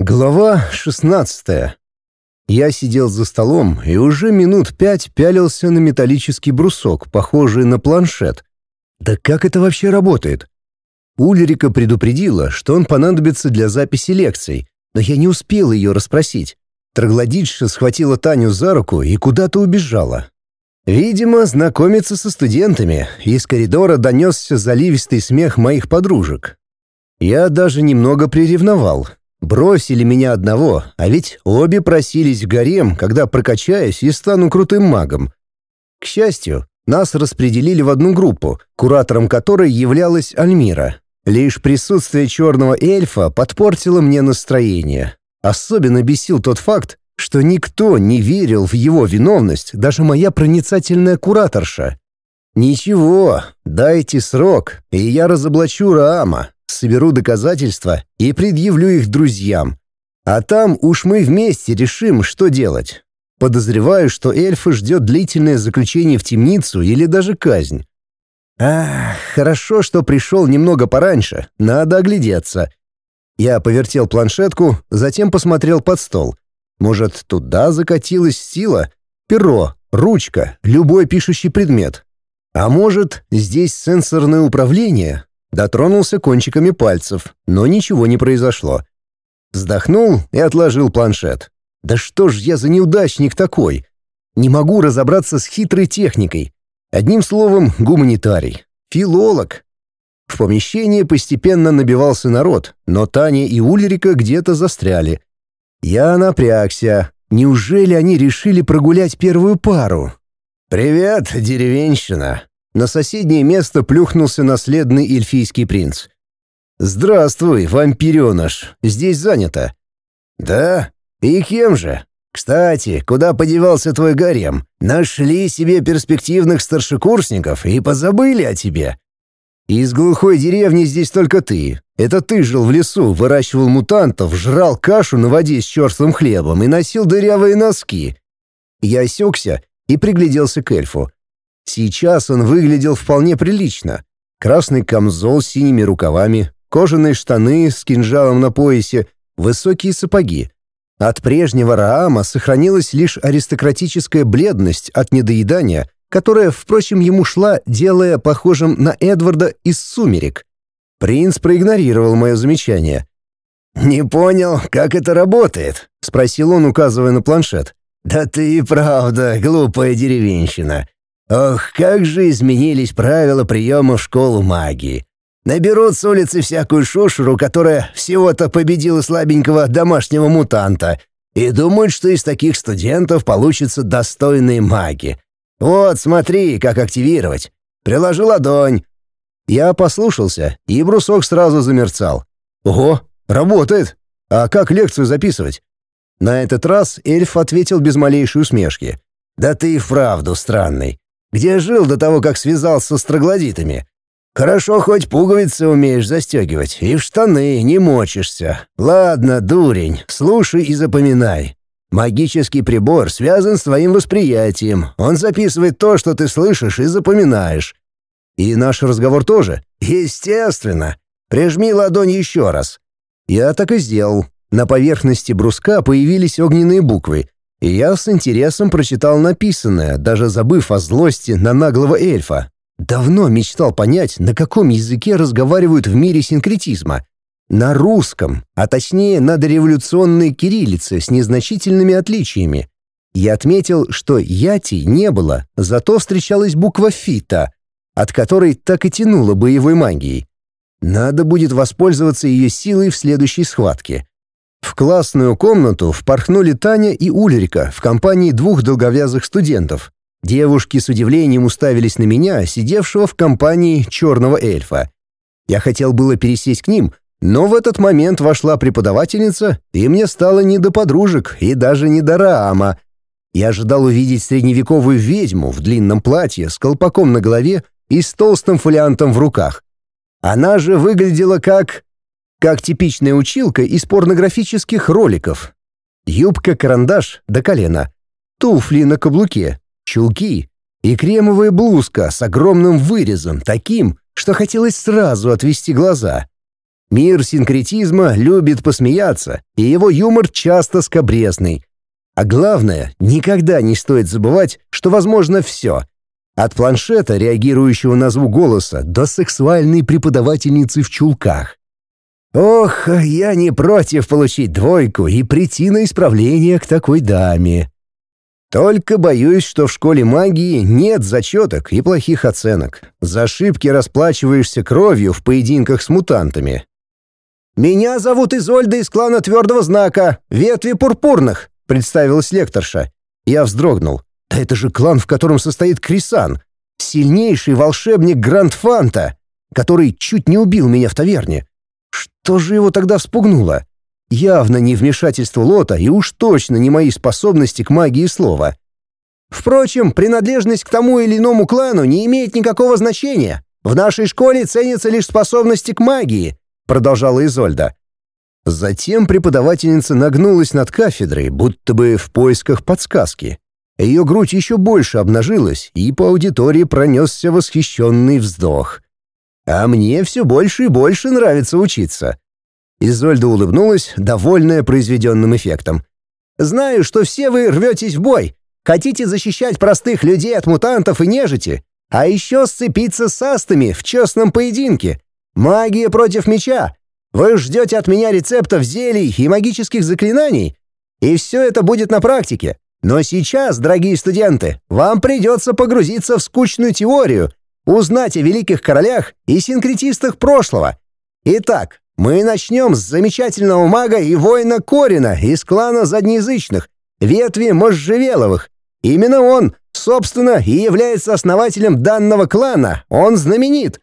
Глава 16. Я сидел за столом и уже минут пять пялился на металлический брусок, похожий на планшет. Да как это вообще работает? Ульрика предупредила, что он понадобится для записи лекций, но я не успел ее расспросить. Троглодитша схватила Таню за руку и куда-то убежала. Видимо, знакомиться со студентами. Из коридора донесся заливистый смех моих подружек. Я даже немного приревновал, Бросили меня одного, а ведь обе просились в гарем, когда прокачаюсь и стану крутым магом. К счастью, нас распределили в одну группу, куратором которой являлась Альмира. Лишь присутствие черного эльфа подпортило мне настроение. Особенно бесил тот факт, что никто не верил в его виновность, даже моя проницательная кураторша. «Ничего, дайте срок, и я разоблачу Раама соберу доказательства и предъявлю их друзьям. А там уж мы вместе решим, что делать. Подозреваю, что эльфа ждет длительное заключение в темницу или даже казнь. Ах, хорошо, что пришел немного пораньше, надо оглядеться. Я повертел планшетку, затем посмотрел под стол. Может, туда закатилась сила? Перо, ручка, любой пишущий предмет. А может, здесь сенсорное управление, Дотронулся кончиками пальцев, но ничего не произошло. Вздохнул и отложил планшет. «Да что ж я за неудачник такой? Не могу разобраться с хитрой техникой. Одним словом, гуманитарий. Филолог». В помещении постепенно набивался народ, но Таня и Ульрика где-то застряли. Я напрягся. Неужели они решили прогулять первую пару? «Привет, деревенщина!» На соседнее место плюхнулся наследный эльфийский принц. «Здравствуй, вампиреныш, здесь занято». «Да? И кем же? Кстати, куда подевался твой гарем? Нашли себе перспективных старшекурсников и позабыли о тебе». «Из глухой деревни здесь только ты. Это ты жил в лесу, выращивал мутантов, жрал кашу на воде с черствым хлебом и носил дырявые носки». Я осекся и пригляделся к эльфу. Сейчас он выглядел вполне прилично. Красный камзол с синими рукавами, кожаные штаны с кинжалом на поясе, высокие сапоги. От прежнего Раама сохранилась лишь аристократическая бледность от недоедания, которая, впрочем, ему шла, делая похожим на Эдварда из «Сумерек». Принц проигнорировал мое замечание. «Не понял, как это работает?» — спросил он, указывая на планшет. «Да ты и правда глупая деревенщина. Ох, как же изменились правила приема в школу магии. Наберут с улицы всякую шушеру, которая всего-то победила слабенького домашнего мутанта, и думают, что из таких студентов получатся достойные маги. Вот, смотри, как активировать. Приложи ладонь. Я послушался, и брусок сразу замерцал. Ого, работает. А как лекцию записывать? На этот раз эльф ответил без малейшей усмешки. «Да ты и вправду странный. Где жил до того, как связался с троглодитами? Хорошо, хоть пуговицы умеешь застегивать, и в штаны не мочишься. Ладно, дурень, слушай и запоминай. Магический прибор связан с твоим восприятием. Он записывает то, что ты слышишь и запоминаешь. И наш разговор тоже? Естественно. Прижми ладонь еще раз. Я так и сделал. На поверхности бруска появились огненные буквы, и я с интересом прочитал написанное, даже забыв о злости на наглого эльфа. Давно мечтал понять, на каком языке разговаривают в мире синкретизма. На русском, а точнее на дореволюционной кириллице с незначительными отличиями. Я отметил, что яти не было, зато встречалась буква «фита», от которой так и тянуло боевой магией. Надо будет воспользоваться ее силой в следующей схватке. В классную комнату впорхнули Таня и Ульрика в компании двух долговязых студентов. Девушки с удивлением уставились на меня, сидевшего в компании черного эльфа. Я хотел было пересесть к ним, но в этот момент вошла преподавательница, и мне стало не до подружек и даже не до Раама. Я ожидал увидеть средневековую ведьму в длинном платье с колпаком на голове и с толстым фолиантом в руках. Она же выглядела как как типичная училка из порнографических роликов. Юбка-карандаш до колена, туфли на каблуке, чулки и кремовая блузка с огромным вырезом, таким, что хотелось сразу отвести глаза. Мир синкретизма любит посмеяться, и его юмор часто скобрезный. А главное, никогда не стоит забывать, что возможно все. От планшета, реагирующего на звук голоса, до сексуальной преподавательницы в чулках. Ох, я не против получить двойку и прийти на исправление к такой даме. Только боюсь, что в школе магии нет зачеток и плохих оценок. За ошибки расплачиваешься кровью в поединках с мутантами. «Меня зовут Изольда из клана Твердого Знака, ветви пурпурных», — представилась лекторша. Я вздрогнул. «Да это же клан, в котором состоит Крисан, сильнейший волшебник Грандфанта, который чуть не убил меня в таверне. Что же его тогда вспугнуло? Явно не вмешательство Лота и уж точно не мои способности к магии слова. Впрочем, принадлежность к тому или иному клану не имеет никакого значения. В нашей школе ценятся лишь способности к магии, продолжала Изольда. Затем преподавательница нагнулась над кафедрой, будто бы в поисках подсказки. Ее грудь еще больше обнажилась, и по аудитории пронесся восхищенный вздох. А мне все больше и больше нравится учиться. Изольда улыбнулась, довольная произведенным эффектом. «Знаю, что все вы рветесь в бой. Хотите защищать простых людей от мутантов и нежити, а еще сцепиться с астами в честном поединке. Магия против меча. Вы ждете от меня рецептов зелий и магических заклинаний, и все это будет на практике. Но сейчас, дорогие студенты, вам придется погрузиться в скучную теорию, узнать о великих королях и синкретистах прошлого. Итак, мы начнем с замечательного мага и воина Корина из клана Заднеязычных, ветви Можжевеловых. Именно он, собственно, и является основателем данного клана. Он знаменит.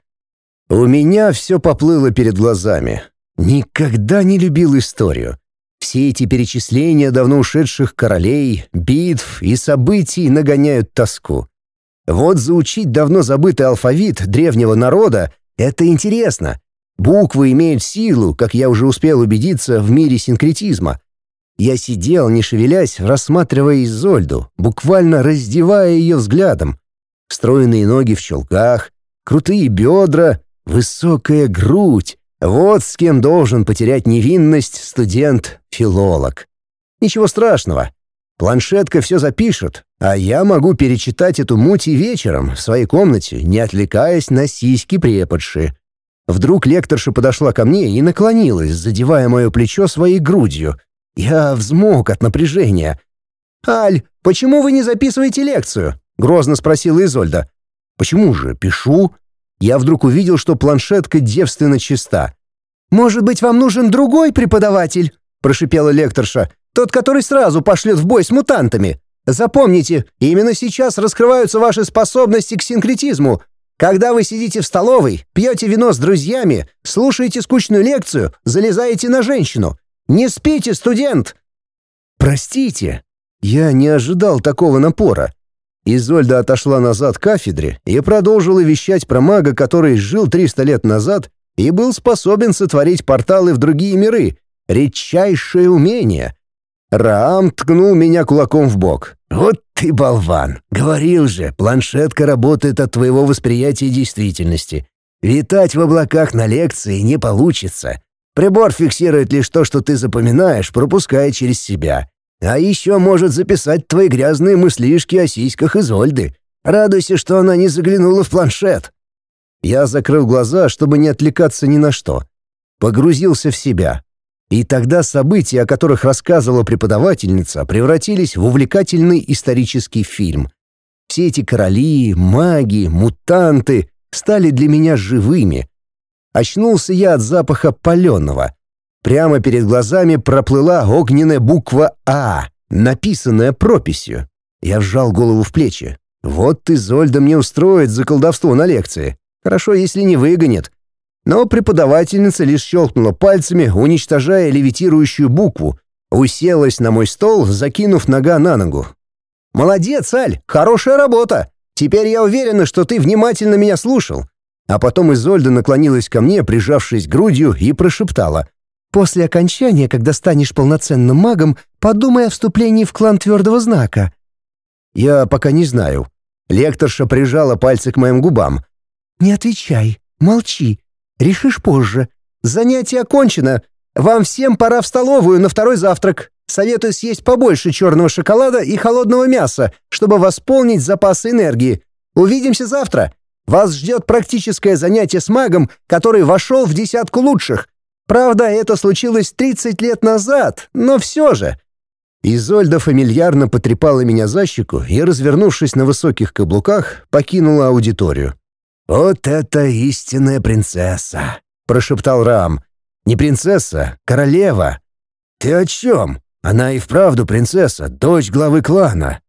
У меня все поплыло перед глазами. Никогда не любил историю. Все эти перечисления давно ушедших королей, битв и событий нагоняют тоску. Вот заучить давно забытый алфавит древнего народа — это интересно — Буквы имеют силу, как я уже успел убедиться в мире синкретизма. Я сидел, не шевелясь, рассматривая Изольду, буквально раздевая ее взглядом. Стройные ноги в щелках, крутые бедра, высокая грудь. Вот с кем должен потерять невинность студент-филолог. Ничего страшного. Планшетка все запишет, а я могу перечитать эту муть и вечером в своей комнате, не отвлекаясь на сиськи преподши. Вдруг лекторша подошла ко мне и наклонилась, задевая мое плечо своей грудью. Я взмок от напряжения. «Аль, почему вы не записываете лекцию?» — грозно спросила Изольда. «Почему же? Пишу». Я вдруг увидел, что планшетка девственно чиста. «Может быть, вам нужен другой преподаватель?» — прошипела лекторша. «Тот, который сразу пошлет в бой с мутантами. Запомните, именно сейчас раскрываются ваши способности к синкретизму. Когда вы сидите в столовой, пьете вино с друзьями, слушаете скучную лекцию, залезаете на женщину. Не спите, студент!» «Простите, я не ожидал такого напора». Изольда отошла назад к кафедре и продолжила вещать про мага, который жил 300 лет назад и был способен сотворить порталы в другие миры. Редчайшее умение. Раам ткнул меня кулаком в бок. «Вот ты болван! Говорил же, планшетка работает от твоего восприятия действительности. Витать в облаках на лекции не получится. Прибор фиксирует лишь то, что ты запоминаешь, пропуская через себя. А еще может записать твои грязные мыслишки о сиськах Изольды. Радуйся, что она не заглянула в планшет». Я закрыл глаза, чтобы не отвлекаться ни на что. Погрузился в себя. И тогда события, о которых рассказывала преподавательница, превратились в увлекательный исторический фильм. Все эти короли, маги, мутанты стали для меня живыми. Очнулся я от запаха паленого. Прямо перед глазами проплыла огненная буква «А», написанная прописью. Я вжал голову в плечи. Вот Изольда мне устроит за колдовство на лекции. Хорошо, если не выгонит. Но преподавательница лишь щелкнула пальцами, уничтожая левитирующую букву, уселась на мой стол, закинув нога на ногу. «Молодец, Аль, хорошая работа! Теперь я уверена, что ты внимательно меня слушал». А потом Изольда наклонилась ко мне, прижавшись грудью, и прошептала. «После окончания, когда станешь полноценным магом, подумай о вступлении в клан Твердого Знака». «Я пока не знаю». Лекторша прижала пальцы к моим губам. «Не отвечай, молчи. Решишь позже. Занятие окончено. Вам всем пора в столовую на второй завтрак. Советую съесть побольше черного шоколада и холодного мяса, чтобы восполнить запасы энергии. Увидимся завтра. Вас ждет практическое занятие с магом, который вошел в десятку лучших. Правда, это случилось 30 лет назад, но все же. Изольда фамильярно потрепала меня за щеку и, развернувшись на высоких каблуках, покинула аудиторию. «Вот это истинная принцесса!» — прошептал Рам. «Не принцесса, королева!» «Ты о чем? Она и вправду принцесса, дочь главы клана!»